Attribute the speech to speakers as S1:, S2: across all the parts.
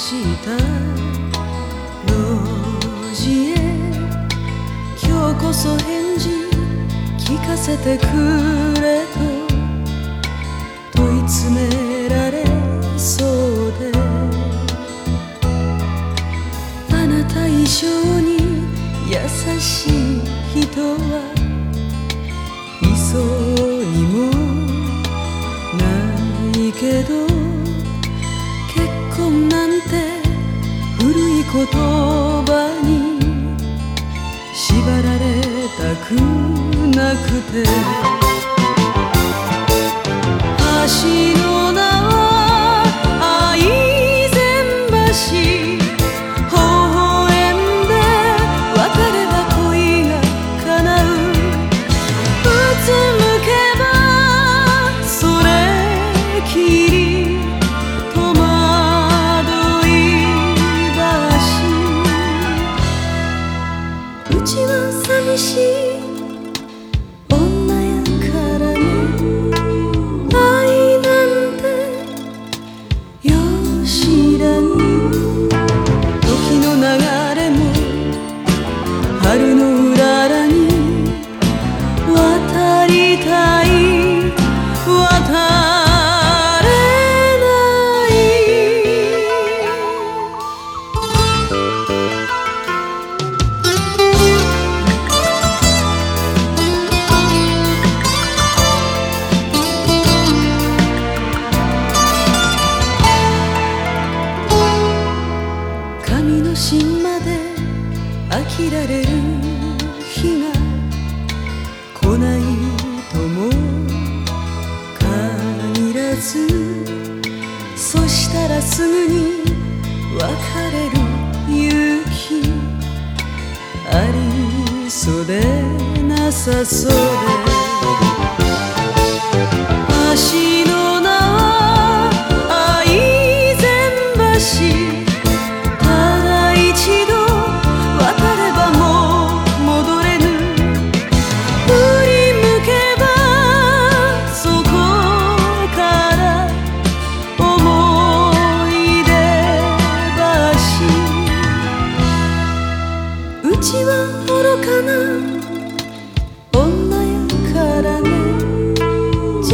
S1: した路地へ今日こそ返事聞かせてくれと問い詰められそうであなた以上に優しい人はいそうにもないけど言葉に縛られたくなくて。は飽きられる日が来ないとも限らずそしたらすぐに別れる勇気ありそうでなさそうで橋のかな。女やからね。人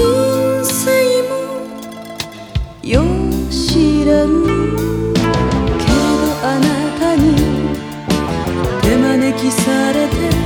S1: 生も。よう知らぬ。けどあなたに手招きされて。